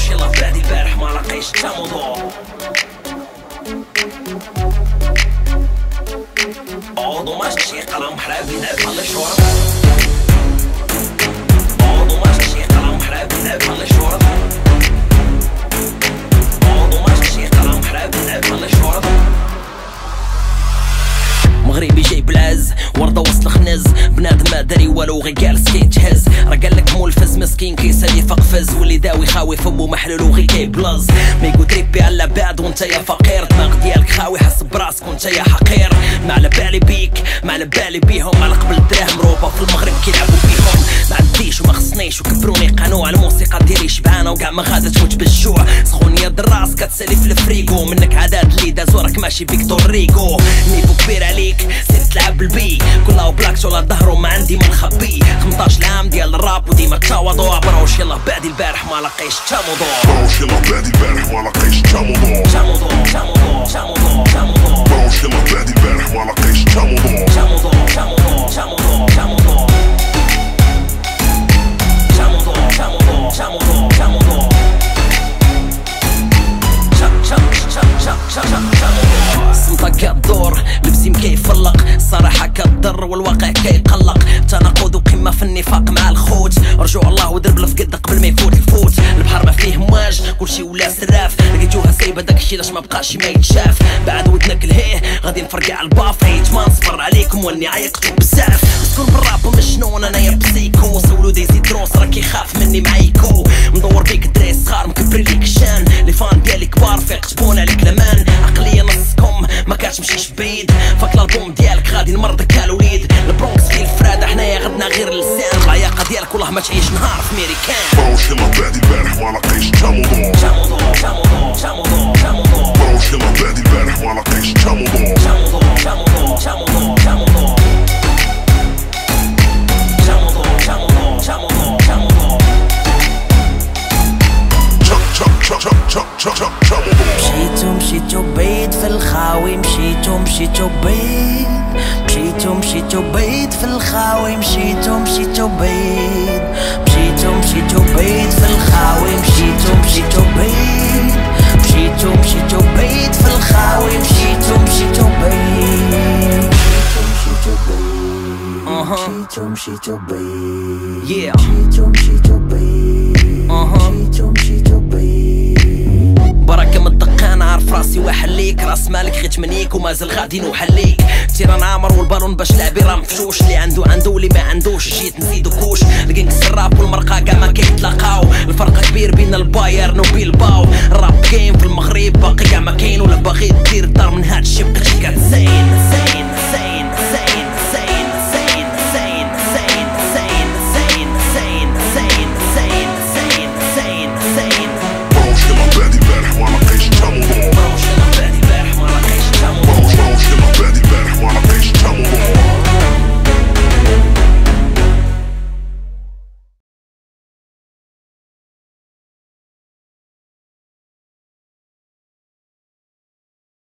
بروش يلا بعد البارح ما لقيش تا موضوع عوضو ماشي قلم حرابي نبحل الشرب عوضو وسط الخنز. بنادم ما داري والو غي جالس كيتهز راه قالك مولفز مسكين كيسالي فقفز واللي داوي خاوي فمو محلول وغي كيبلز ميقو تريبي على بعد وانت يا فقير. دماغ ديالك خاوي حس براسك وانت يا حقير. ما على بالي بيك ما على بالي بيهم. على قبل الدراهم روبا في المغرب كيلعبوا فيهم ما عنديش وما خصنيش وكبروني قانون الموسيقى ديالي شبعانه وكاع ما غادا تموت بالجوع. سخونية الراس كتسالي في الفريكو منك عادات اللي دازو راك ماشي فيكتور ريكو نيفو كبير عليك سير تلعب بالبي كلها بلاكس ولا ظهرو ما عندي ما نخبي 18 عام ديال الراب وديما التواضع بروش يلا بعد البارح ما لقيش تا موضوع بروش يلا بعد البارح ما لقيش تا موضوع تا موضوع تا موضوع تا موضوع لقيتوها سايبة داكشي لاش ما بقاش ما يتشاف. بعد ودنك الهيه غادي نفرقع الباف. عيت ما نصبر عليكم واني عيقتو بزاف. مسكون بالراب مجنون أنا يا بسيكو. سولو ديزي دروس راه كيخاف مني معايكو مدور بيك دري صغار مكبري ليك الشان لي فان ديالي كبار فيق تبون عليك لمان. عقلية نصكم ما كاتمشيش بعيد. فاك الألبوم ديالك غادي نمرضك الوليد. البرونكس فيه الفرادة حنايا غدنا غير اللسان. العياقة ديالك والله ما تعيش نهار في ميريكان. الخاوي مشيتو مشيتو بعيد مشيتو مشيتو بعيد في الخاوي مشيتو مشيتو بعيد مشيتو مشيتو بعيد في الخاوي مشيتو مشيتو بعيد مشيتو مشيتو بعيد في الخاوي مشيتو مشيتو بعيد مشيتو مشيتو Yeah. مشيتو مشيتو أها. مشيتو مشيتو مالك خيت منيك ومازال غادي نوحليك. terrain عامر والبالون باش لعبي راه مفشوش اللي عنده عنده اللي ما عندوش. جيت نزيدو كوش. الكينكس الراب والمرقه كاع ما كيتلاقاو. الفرق كبير بين البايرن وبيلباو. الراب كاين في المغرب باقي كاع ما كاين. ولا باغي دير الدار من هادشي بقيتي كتزين.